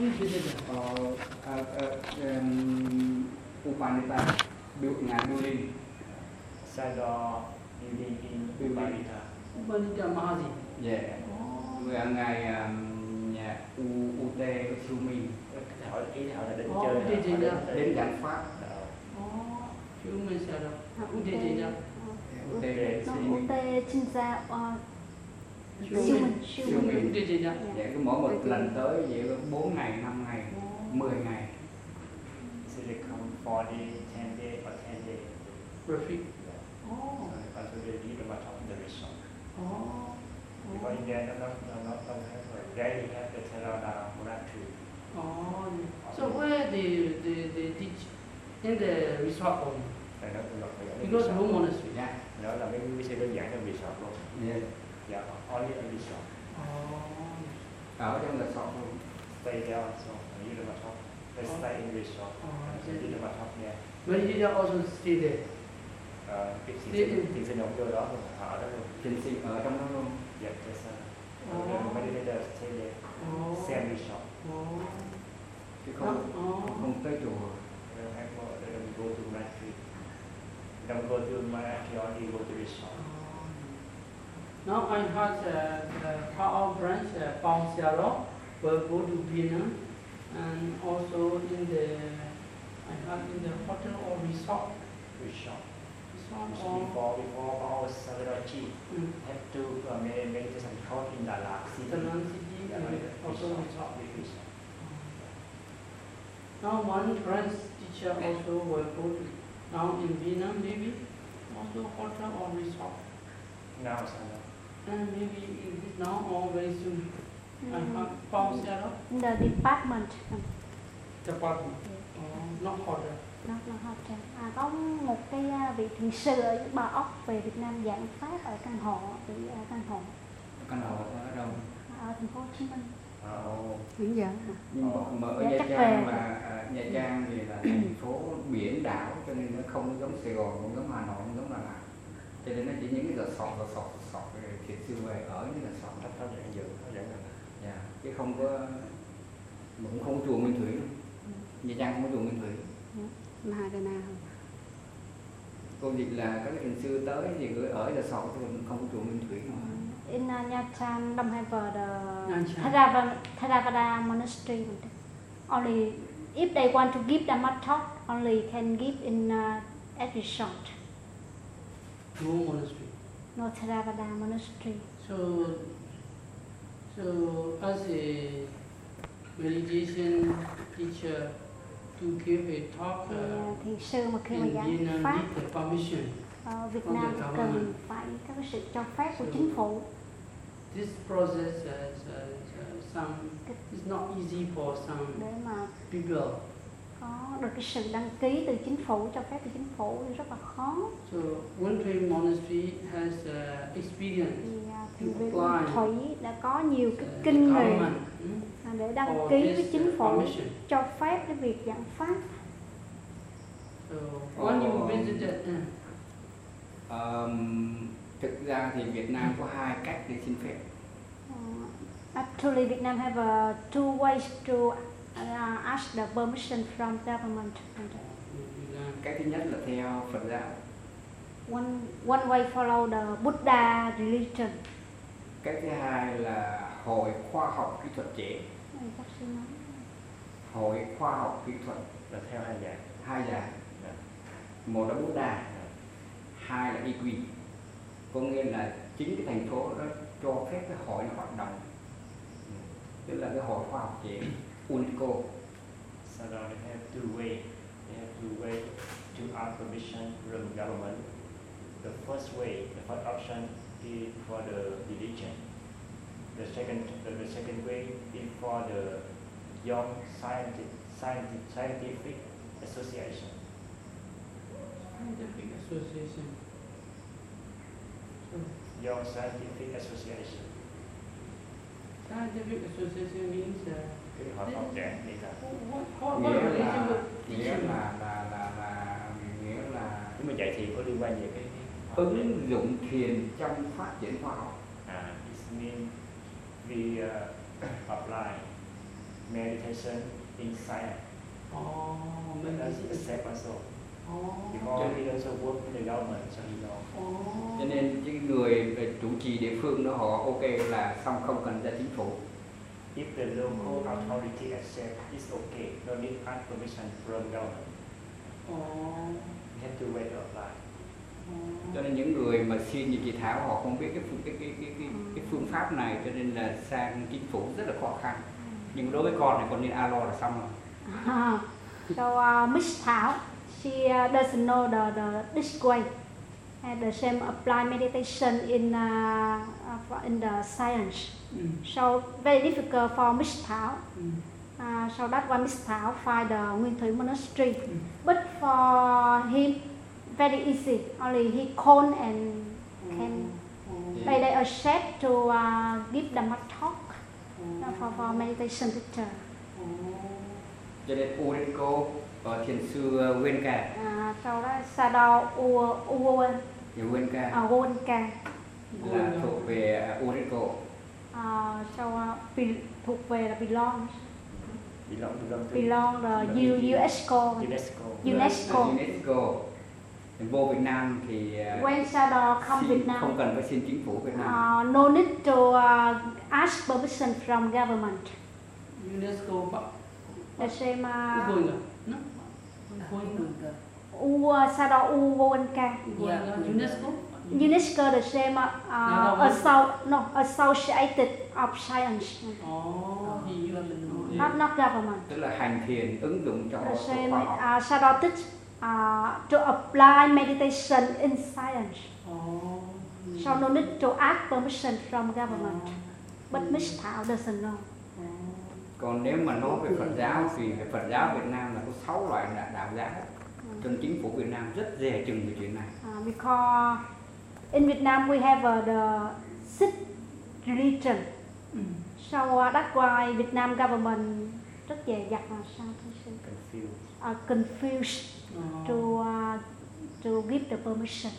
không chỉ là uh, uh, uh, um, Upanita built ngài building Sador building in Upanita Upanita Mahaji. yeah Người ngài um, nhà U U T Sumi Hỏi ý hỏi là đến chơi. đến- đến giảng pháp Oh. Human shadow. U T Ờ, UT Ute. nó Sumi U T Chinza siêu minh siêu. Dạ. Dạ, cứ mỗi một lần tới vậy có 4 ngày, 5 ngày, Oh. 10 ngày So they come 4 day, 10 day or 10 day. Perfect. Yeah. Oh. So they come to the leader of the resort. Oh. Because in there, not, not, not, don't have, like, rarely have the Theravada monastery. Oh. So where they they, they teach in the resort only? Là Because no monastery. dạ Nó là mấy cái sẽ đơn giản trong resort luôn. yeah. Yeah, only a resort. Oh. ở trong resort luôn Stay there also. And you don't talk. They Oh. stay in resort. Oh, And so okay. you don't talk there. But you also stay there. Ờ, cái Stay thiền sinh, in- thiền sinh ông vô đó luôn, họ ở đó luôn. trên sinh ở trong đó luôn Dạ, thế sao? Oh. Mấy đứa there stay there. Oh. Same resort. Oh. chứ No. không Oh. không tới chùa They don't have more, they don't go to monastery. Don't go to monastery, only go to resort. Now I heard a, the power branch uh, Paul Siaro will go to Vietnam and also in the I heard in the hotel or resort Resort. resort or Before, before our Savarachi mm, have to uh, make meditation course in Đà Lạt city. Tanan City and also resort. Big resort. Now one French teacher also will go to now in Vietnam maybe also hotel or resort Now sao nào? and maybe in this now or very soon. Mm. heard Paul Siaro the department. Department. Uh, not hotel. nó nó hotel à, có một cái à, vị thiền sư ở Bà Ốc về Việt Nam giảng pháp ở căn hộ ở căn hộ. Căn hộ ở đâu? Ở thành phố Hồ Chí Minh. Ồ, hiện giờ Ờ, mà ở Dạ, Nha Trang mà à, Nha Trang thì là thành phố biển đảo cho nên nó không giống Sài Gòn không giống Hà Nội không giống Đà Lạt cho nên nó chỉ những cái resort resort resort rồi thiệt sư về ở những resort nó đó có giảng dự, có giảng là dạ. chứ không có mà cũng không có chùa Nguyên Thủy luôn. Nha Trang không có chùa Nguyên Thủy. Mahagana cô dịch là các cái thiền sư tới thì cứ ở resort thôi không có chùa Nguyên Thủy mà. In uh, Nha Trang don't have uh, the. Theravada, monastery only if they want to give Dhamma talk only can give in uh, at resort No monastery. no Theravada monastery So, so as a meditation teacher to give a talk thì uh, uh, thiền sư mà khi mà giảng Vietnam pháp need the permission. ở Việt Nam cần phải có sự cho phép của chính phủ This process is uh, uh, some it's not easy for some people. Có được cái sự đăng ký từ chính phủ cho phép từ chính phủ thì rất là khó So One Tree Monastery has uh, experience thì uh, apply. thủy đã có nhiều cái uh, kinh nghiệm government à, để đăng for ký với chính uh, phủ permission. cho phép cái việc giảng pháp So when you visited, uh, Ờm, thực ra thì Việt Nam có hai cách để xin phép Uh, actually, Vietnam have uh, two ways to uh, ask the permission from government. Cách thứ nhất là theo Phật giáo one one way follow the Buddha religion. cách thứ hai là hội khoa học kỹ thuật trẻ hội khoa học kỹ thuật là theo hai dạng. hai dạng Dạ. một là Buddha hai là EQ có nghĩa là chính cái thành phố đó cho phép cái hội này hoạt động tức là cái hội khoa học trẻ UNESCO So now they have two way. They have two way to ask permission from government. The first way, the first option is for the religion. The second, the, the second way is for the young scientific, scientific, scientific association. scientific association. So Young scientific association. Scientific association means uh, Cái hội học trẻ đi là nghĩa là nghĩa là là là là nghĩa là nếu mà dạy thì có liên quan gì cái ứng dụng thiền trong phát triển khoa học à, it means we uh, apply meditation in science. Oh, maybe. accept also. Cho nên những người về chủ trì địa phương đó họ ok là xong không cần ra chính phủ. If the local authority accept, it's okay. No need ask permission from government. Oh. You have to wait apply. cho nên những người mà xin như chị Thảo họ không biết cái phương, cái, cái, cái, cái, cái phương pháp này cho nên là sang chính phủ rất là khó khăn. Nhưng đối với con này con nên alo là xong rồi. Ah, so uh, Miss Thảo, she uh, doesn't know the, the this way. And the same apply meditation in uh, uh, in the science. Mm. So very difficult for Miss Thảo. Mm. Uh, so that's why Miss Thảo find the Nguyên Thủy Monastery. Mm. But for him, very easy. Only he call and can Oh. they, they accept to uh, give the talk uh, for, for meditation teacher. Oh. cho nên Urenco ở thiền sư ờ, Nguyên Ca. À, sau đó Sado Ua Ua thì Nguyên Ca. À, Wonka là thuộc về ờ, Urenco à, sau đó be, thuộc về là belong. Belong, belong to belong UNESCO. UNESCO. UNESCO. UNESCO. Vô Việt Nam thì ờ, when Sado come xin- Việt Nam. không cần phải xin chính phủ Việt Nam. Uh, no need to uh, ask permission from government. UNESCO the same uh, No? Ugoinga. Ua Sado U Wonka Ugoinga. UNESCO. UNESCO the same uh, government. asso- no, associated of science Oh, not not government tức là hành thiền ứng dụng cho the same khoa học uh, Sado teach uh, to apply meditation in science Oh. So no need to ask permission from government. But Miss Thảo doesn't know. Còn nếu mà nói về Phật giáo thì Phật giáo Việt Nam là có 6 loại đạo, giáo cho nên chính phủ Việt Nam rất dè chừng về chuyện này Uh, because in Vietnam we have uh, the six religion. Mm. So uh, that's why Vietnam government rất dè dặt là sao thưa sư? Confused. Uh, confused Oh. to uh, to give the permission.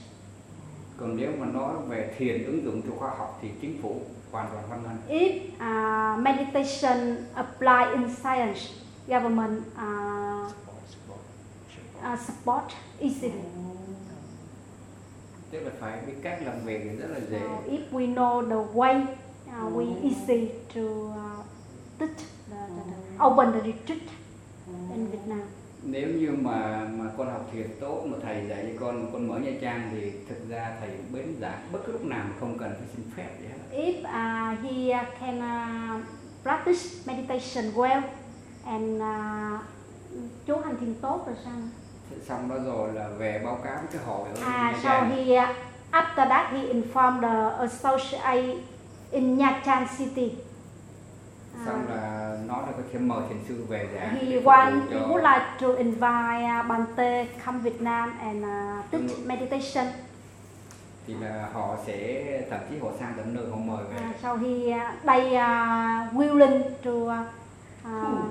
Còn nếu mà nói về thiền ứng dụng cho khoa học thì chính phủ hoàn toàn hoan nghênh If uh, meditation apply in science, government uh, Support, support, support. uh, support easily. tức là phải biết cách làm việc thì rất là dễ So if we know the way, uh, we easy to uh, teach the, the, the, open the retreat in Vietnam. Nếu như mà mà con học thiền tốt mà thầy dạy cho con con mở nha trang thì thực ra thầy bến giảng bất cứ lúc nào không cần phải xin phép gì hết If uh, he can uh, practice meditation well and uh, chú hành thiền tốt rồi sao? Xong đó rồi là về báo cáo cái hội ở À, nha so trang he uh, after that he informed the associate in Nha Trang city. Xong Uh, là nó là có thể mời thiền sư về he để phục want he would like to invite uh, Bante come Vietnam and uh, teach Mm. meditation. thì là họ sẽ thậm chí họ sang tận nơi họ mời về Uh, so he uh, they uh, willing to uh, uh,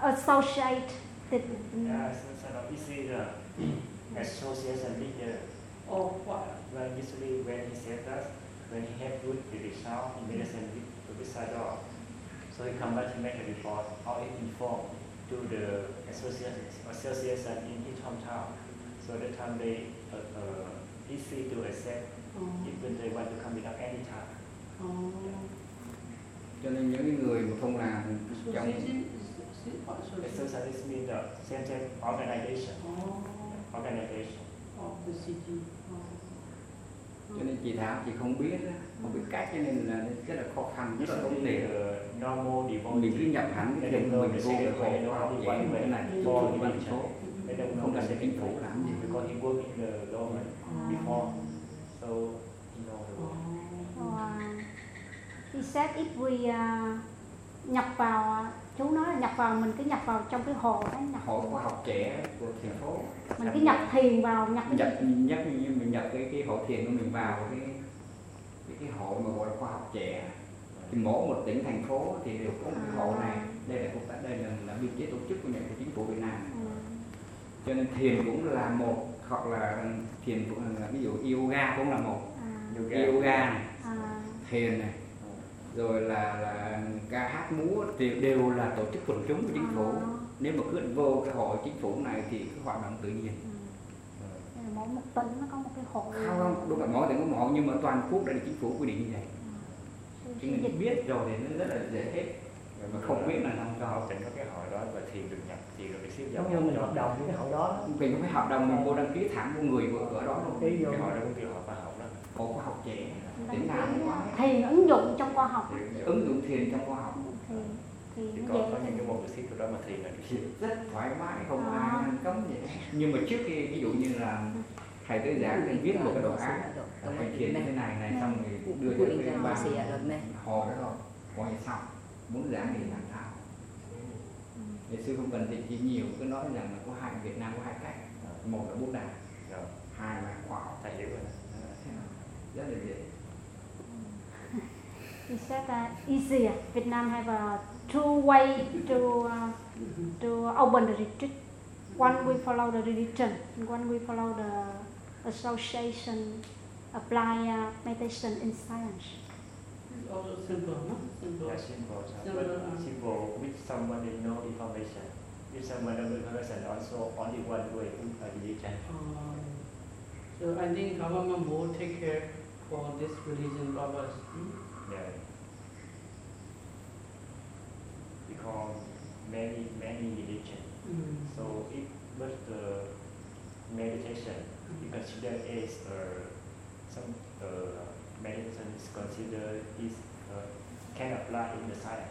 associate the, Yeah, of the association leader. Oh, what? Well, usually when he said that, when he have good result in medicine with with Sador, so he come back to make a report or he inform to the association association in his hometown. So that time they uh, uh, easy to accept Oh. even they want to come without any time. Oh. cho nên những người mà không làm trong Association means the center organization. Oh, Organization. of the city. Oh. cho nên chị Thảo chị không biết không biết cách cho nên là rất là khó khăn rất là tốn tiền mình cứ nhập hẳn cái tiền mình vô cái way, to dạy work cái with này phố They don't know không cần phải chính phủ way làm gì because he worked in the government before, so he know. The so, uh, he said if we uh, nhập vào chú nói là nhập vào mình cứ nhập vào trong cái hồ đó nhập hội khoa học trẻ của thành phố. Mình cứ nhập thiền vào nhập nhập nhất như mình nhập cái cái hội thiền của mình vào cái cái, cái hội mà gọi là khoa học trẻ thì mỗi một tỉnh thành phố thì đều có một cái hội này đây là cũng đây là là biên chế tổ chức của nhà của chính phủ Việt Nam. Ừ. cho nên thiền cũng là một hoặc là thiền cũng là ví dụ yoga cũng là một. À, Yoga. yoga này à, thiền này rồi là là ca hát múa thì đều là tổ chức quần chúng của chính phủ. Nếu mà cứ vô cái hội chính phủ này thì cứ hoạt động tự nhiên. Ừ. Đây là mỗi một tỉnh nó có một cái hội. Không không đúng là mỗi tỉnh có một hội nhưng mà toàn quốc đã được chính phủ quy định như vậy. Chứ mình biết rồi thì nó rất là dễ hết. Mà không biết là không cho tỉnh có cái hội đó và thiền được nhập thiền được được xếp giống như mình hợp đồng với cái hội đó mình phải hợp đồng mình vô đăng ký thẳng của người của ở đó luôn. Vô. Cái hội đó cũng kêu hội khoa học đó. Hội khoa học trẻ. cũng có hết. thiền ứng dụng trong khoa học. Ứng dụng thiền trong khoa học. Thì thì thì có có những cái môn được xếp đó mà thiền là rất thoải mái không À. ai cấm gì nhưng mà trước khi ví dụ như là thầy tới giảng thầy viết một cái đồ án. Thầy thiền như thế này này xong thì đưa cho cái ban họ cái rồi. Họ thì xong muốn giảng thì làm sao? Ngày xưa không cần định gì nhiều cứ nói rằng là có hai Việt Nam có hai cách. Một là Bút Đà rồi. hai là khoa học. Thầy hiểu rồi. Đó. rất là dễ. Said that easier. Vietnam have a two way to uh, to open the retreat. One we follow the religion, one we follow the association, apply uh, meditation in science. It's also simple, no? Simple. Yeah, simple. so- Simple, But uh, simple with someone with no information. With someone with information also only one way to a religion. Um, so I think government will take care for this religion purpose. Hmm? Yeah. Because many many religion. Mm. So it but the meditation you consider as uh, some uh, meditation is considered is uh, can apply in the science.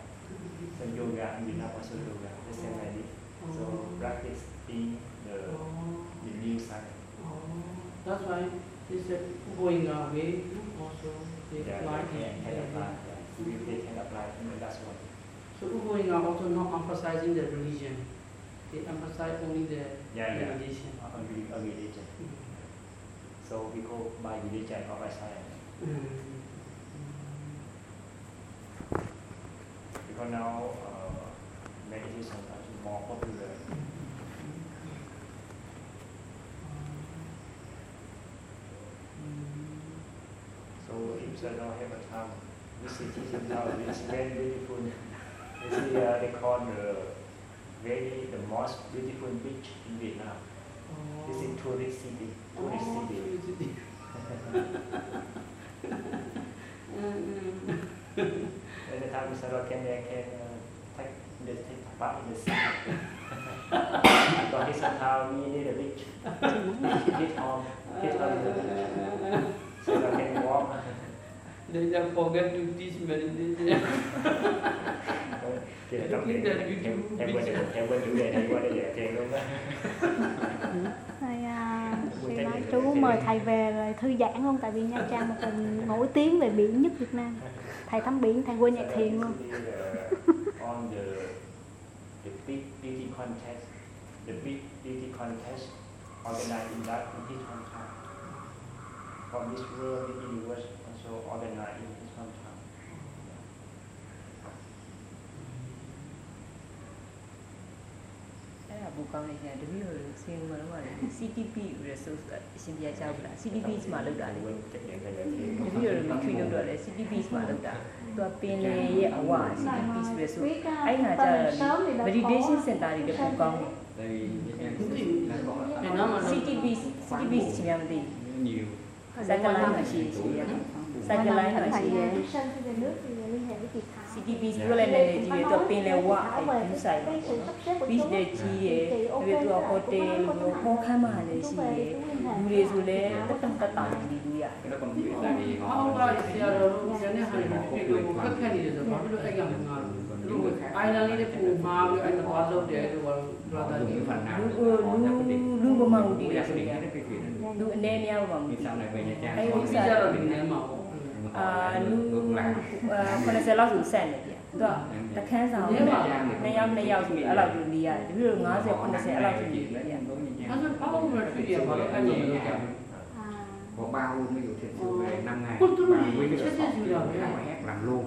So yoga in Vietnam also yoga the same this. So practice in the the new science. Oh. That's why he said going away also they Yeah, apply they can, can apply. Yeah. If they can apply in the last one. So going are also not emphasizing the religion. They emphasize only the Yeah, yeah. religion. A, a religion. So we go by religion or by. Mm. Because now uh, meditation is more popular. So if you don't have a time, visit Chichen Town, it's very beautiful. You see, uh, they call the very the most beautiful beach in Vietnam. Oh. It's in tourist city. Tourist Oh, city. tourist city. Mm. At the time, Sarah can can uh, take the take part in the sea. because Chichen Town we need a beach. Hit on, hit on the beach. Sarah can walk. They just forget to teach meditation. Thì là Em trong cái em biết quên được em quên chủ đề này qua đây để tiền luôn đó. Thầy, à, nói chú mời thầy. về rồi thư giãn luôn tại vì Nha Trang một vùng nổi tiếng về biển nhất Việt Nam. Thầy tắm biển, thầy quên nhạc thiền luôn. On the the big beauty contest, the big beauty contest organized in that in his hometown. For Miss World, the universe also organized in his hometown. အဲ့ဒါဘူကောင်းနေကြတပည့်တော်တို့ဆင်းမလို့ရတယ် CTP resource အရှင်ပြကြဘူးလား CTP မှာလောက်တာလေ Quên trách nhiệm thầy dạy တ thiền. ပည့်တော်တို့ retreat လောက်တော့လေ CTP မှာလောက်တာသူကပင်လေရဲ့အဝ CTP resource အဲ့ငါကျတော့ meditation center တွေလည်းဘူကောင်းတယ် tại vì Việt Nam Cũng thì- là có Việt Nam mà nó- CTP CTP ချင်များမသိ nhiều စက်ကလိုင်းမှာရှိရှိရ Cycle line ထိုင်ရှိတယ် CTP 0လည်းလည်းကြီးတယ်သူပင်လည်းဝအဲ့ဒီဆိုင်ပေါ့။ beach လည်းကြီးတယ်။ပြီးတော့ hotel လို့ဟောခန်းမှလည်းရှိတယ်။လူတွေဆိုလည်းတက်တက်တက်တက်နေလို့ရတယ်။အဲ့ဒါကတော့ဒီတိုင်းကြီး။အော်ပါဆရာတော်တို့ဇနဲ့ဟာနေပြီးတော့ခက်ခက်နေတယ်ဆိုတော့ဘာလို့အဲ့ကောင်လဲငါတို့။အိုင်လန်လေးနဲ့ပုံမှားပြီးအဲ့ဒါသွားလုပ်တယ်လို့ဘာလို့ brother ကြီးဖန်တာ။လူလူပမာဦးတည်တယ်ဆိုရင်လူအနေအများပါမူ။အဲ့ဒီဆရာတော်ဒီနည်းမှာပေါ့ 可能是老祖先的，对吧？他看上的嘛，那要那要就是老祖爷，就是我是可能是老祖爷的。他是包了去的，我看你。có ba hôm mới có chuyện chủ về năm ngày? Nay, nay, ở xóm thì là bà hét làm luôn.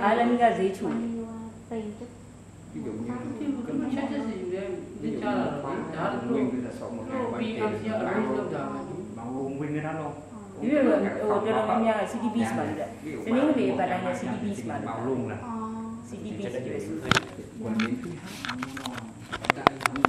Ai là người giấy chủ ví dụ như cân ví dụ như khóa nguyên bây giờ xóm một ngày bà tiền bà luôn nguyên cái đó luôn. Ờ. ví dụ là ở Đông Nam Á là CDBs mà được cho